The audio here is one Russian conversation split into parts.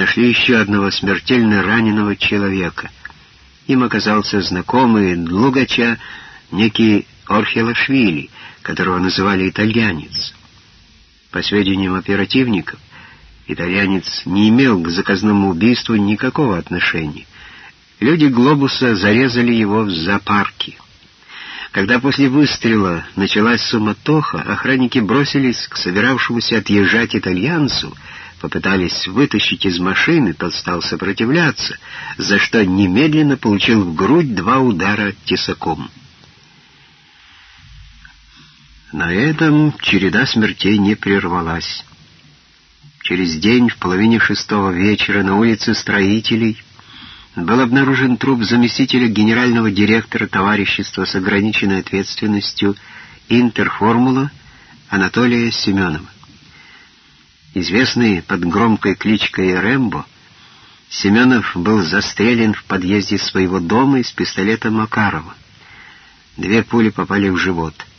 нашли еще одного смертельно раненого человека. Им оказался знакомый Длугача некий Орхелашвили, которого называли итальянец. По сведениям оперативников, итальянец не имел к заказному убийству никакого отношения. Люди «Глобуса» зарезали его в зоопарке. Когда после выстрела началась суматоха, охранники бросились к собиравшемуся отъезжать итальянцу, попытались вытащить из машины, тот стал сопротивляться, за что немедленно получил в грудь два удара тесаком. На этом череда смертей не прервалась. Через день в половине шестого вечера на улице строителей был обнаружен труп заместителя генерального директора товарищества с ограниченной ответственностью «Интерформула» Анатолия Семенова. Известный под громкой кличкой Рэмбо, Семенов был застрелен в подъезде своего дома из пистолета Макарова. Две пули попали в живот —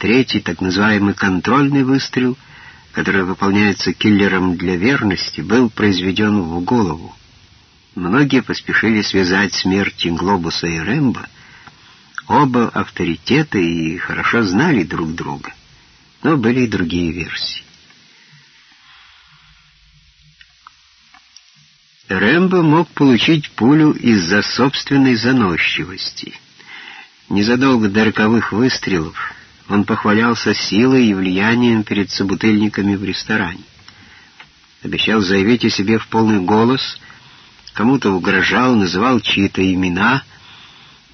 Третий, так называемый контрольный выстрел, который выполняется киллером для верности, был произведен в голову. Многие поспешили связать смерти Глобуса и Рэмбо. Оба авторитета и хорошо знали друг друга. Но были и другие версии. Рэмбо мог получить пулю из-за собственной заносчивости. Незадолго до роковых выстрелов он похвалялся силой и влиянием перед собутыльниками в ресторане. Обещал заявить о себе в полный голос, кому-то угрожал, называл чьи-то имена.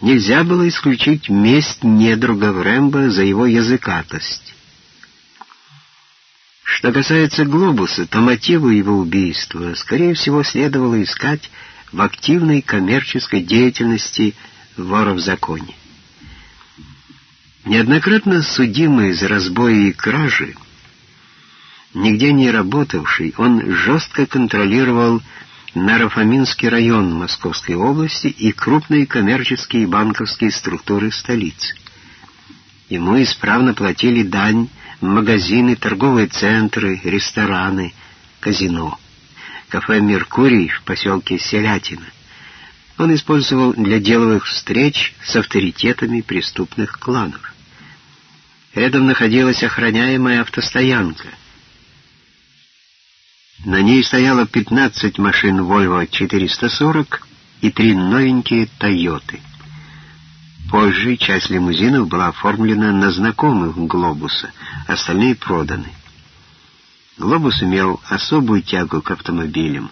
Нельзя было исключить месть недруга Рэмбо за его языкатость. Что касается Глобуса, то мотивы его убийства, скорее всего, следовало искать в активной коммерческой деятельности вора в законе. Неоднократно судимый за разбои и кражи, нигде не работавший, он жестко контролировал Нарафаминский район Московской области и крупные коммерческие и банковские структуры столицы. Ему исправно платили дань магазины, торговые центры, рестораны, казино, кафе «Меркурий» в поселке Селятина. Он использовал для деловых встреч с авторитетами преступных кланов. Рядом находилась охраняемая автостоянка. На ней стояло 15 машин Volvo 440 и три новенькие Тойоты. Позже часть лимузинов была оформлена на знакомых Глобуса, остальные проданы. Глобус имел особую тягу к автомобилям.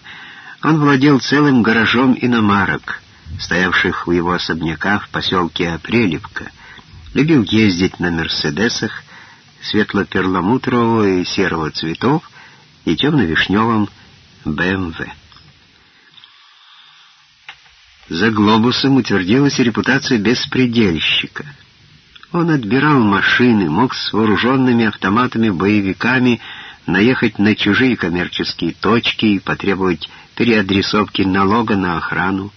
Он владел целым гаражом иномарок, стоявших у его особняка в поселке Апрелевка — любил ездить на «Мерседесах» светло-перламутрового и серого цветов и темно-вишневом БМВ. За «Глобусом» утвердилась репутация беспредельщика. Он отбирал машины, мог с вооруженными автоматами-боевиками наехать на чужие коммерческие точки и потребовать переадресовки налога на охрану.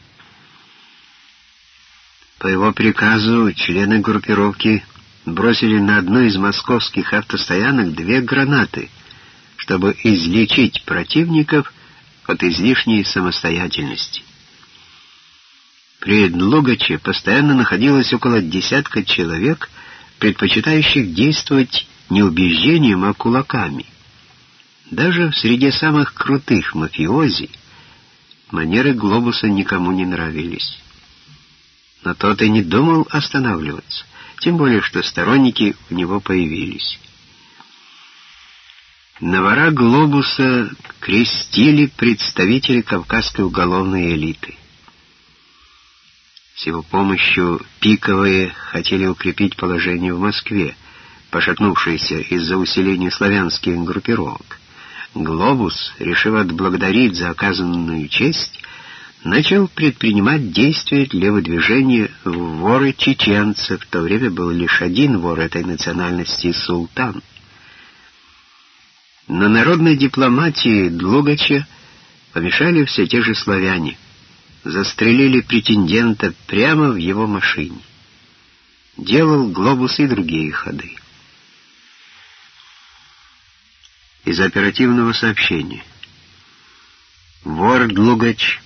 По его приказу члены группировки бросили на одну из московских автостоянок две гранаты, чтобы излечить противников от излишней самостоятельности. При Длугаче постоянно находилось около десятка человек, предпочитающих действовать не убеждением, а кулаками. Даже в среде самых крутых мафиози манеры Глобуса никому не нравились но тот и не думал останавливаться, тем более что сторонники у него появились. На вора глобуса крестили представители кавказской уголовной элиты. С его помощью пиковые хотели укрепить положение в Москве, пошатнувшееся из-за усиления славянских группировок. Глобус, решив отблагодарить за оказанную честь, начал предпринимать действия для выдвижения воры чеченцев. В то время был лишь один вор этой национальности — султан. На народной дипломатии Длугача помешали все те же славяне. Застрелили претендента прямо в его машине. Делал глобус и другие ходы. Из оперативного сообщения. Вор Длугач